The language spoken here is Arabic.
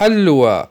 حلوى